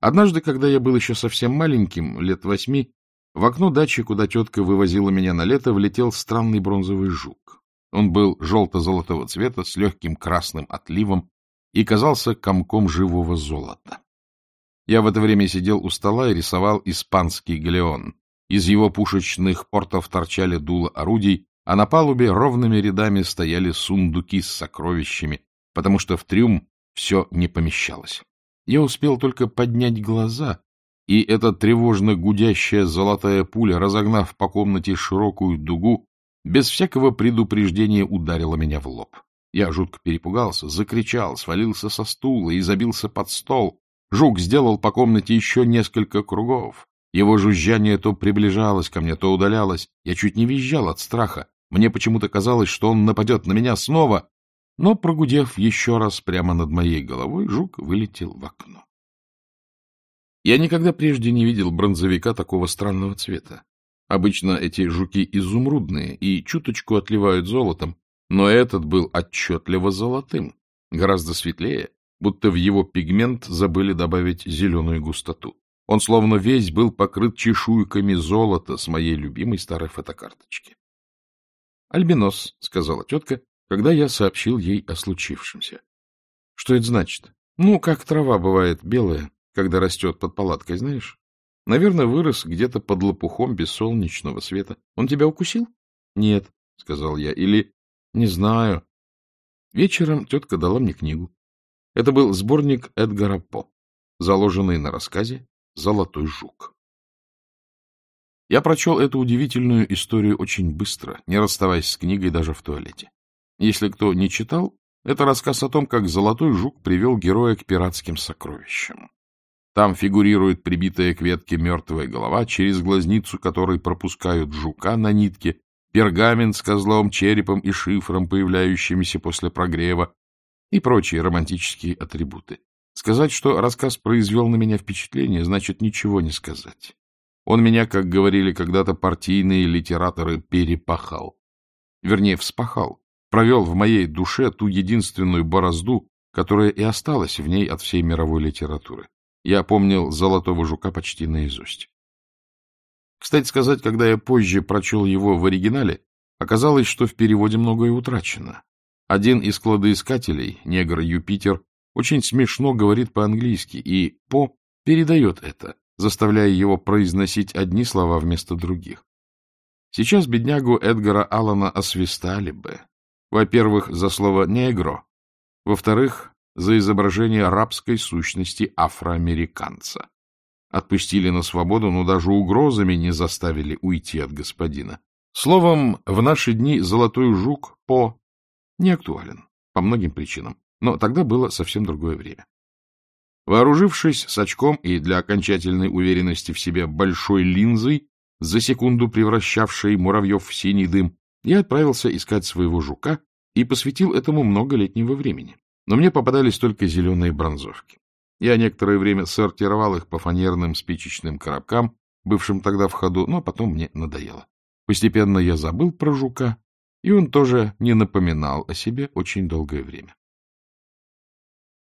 Однажды, когда я был еще совсем маленьким, лет восьми, в окно дачи, куда тетка вывозила меня на лето, влетел странный бронзовый жук. Он был желто-золотого цвета с легким красным отливом и казался комком живого золота. Я в это время сидел у стола и рисовал испанский галеон. Из его пушечных портов торчали дула орудий, а на палубе ровными рядами стояли сундуки с сокровищами, потому что в трюм все не помещалось. Я успел только поднять глаза, и эта тревожно гудящая золотая пуля, разогнав по комнате широкую дугу, без всякого предупреждения ударила меня в лоб. Я жутко перепугался, закричал, свалился со стула и забился под стол. Жук сделал по комнате еще несколько кругов. Его жужжание то приближалось ко мне, то удалялось. Я чуть не визжал от страха. Мне почему-то казалось, что он нападет на меня снова. Но, прогудев еще раз прямо над моей головой, жук вылетел в окно. Я никогда прежде не видел бронзовика такого странного цвета. Обычно эти жуки изумрудные и чуточку отливают золотом, но этот был отчетливо золотым, гораздо светлее, будто в его пигмент забыли добавить зеленую густоту. Он словно весь был покрыт чешуйками золота с моей любимой старой фотокарточки. — Альбинос, — сказала тетка, когда я сообщил ей о случившемся. — Что это значит? — Ну, как трава бывает белая, когда растет под палаткой, знаешь? Наверное, вырос где-то под лопухом без солнечного света. Он тебя укусил? — Нет, — сказал я. — Или... — Не знаю. Вечером тетка дала мне книгу. Это был сборник Эдгара По, заложенный на рассказе Золотой жук. Я прочел эту удивительную историю очень быстро, не расставаясь с книгой даже в туалете. Если кто не читал, это рассказ о том, как Золотой жук привел героя к пиратским сокровищам. Там фигурирует прибитая к ветке мертвая голова, через глазницу которой пропускают жука на нитке, пергамент с козлом, черепом и шифром, появляющимися после прогрева, и прочие романтические атрибуты. Сказать, что рассказ произвел на меня впечатление, значит ничего не сказать. Он меня, как говорили когда-то партийные литераторы, перепахал. Вернее, вспахал. Провел в моей душе ту единственную борозду, которая и осталась в ней от всей мировой литературы. Я помнил «Золотого жука» почти наизусть. Кстати сказать, когда я позже прочел его в оригинале, оказалось, что в переводе многое утрачено. Один из кладоискателей, негр Юпитер, очень смешно говорит по-английски, и По передает это, заставляя его произносить одни слова вместо других. Сейчас беднягу Эдгара Аллана освистали бы. Во-первых, за слово «негро», во-вторых, за изображение рабской сущности афроамериканца. Отпустили на свободу, но даже угрозами не заставили уйти от господина. Словом, в наши дни золотой жук По не актуален по многим причинам. Но тогда было совсем другое время. Вооружившись с очком и для окончательной уверенности в себе большой линзой, за секунду превращавшей муравьев в синий дым, я отправился искать своего жука и посвятил этому много летнего времени. Но мне попадались только зеленые бронзовки. Я некоторое время сортировал их по фанерным спичечным коробкам, бывшим тогда в ходу, но потом мне надоело. Постепенно я забыл про жука, и он тоже не напоминал о себе очень долгое время.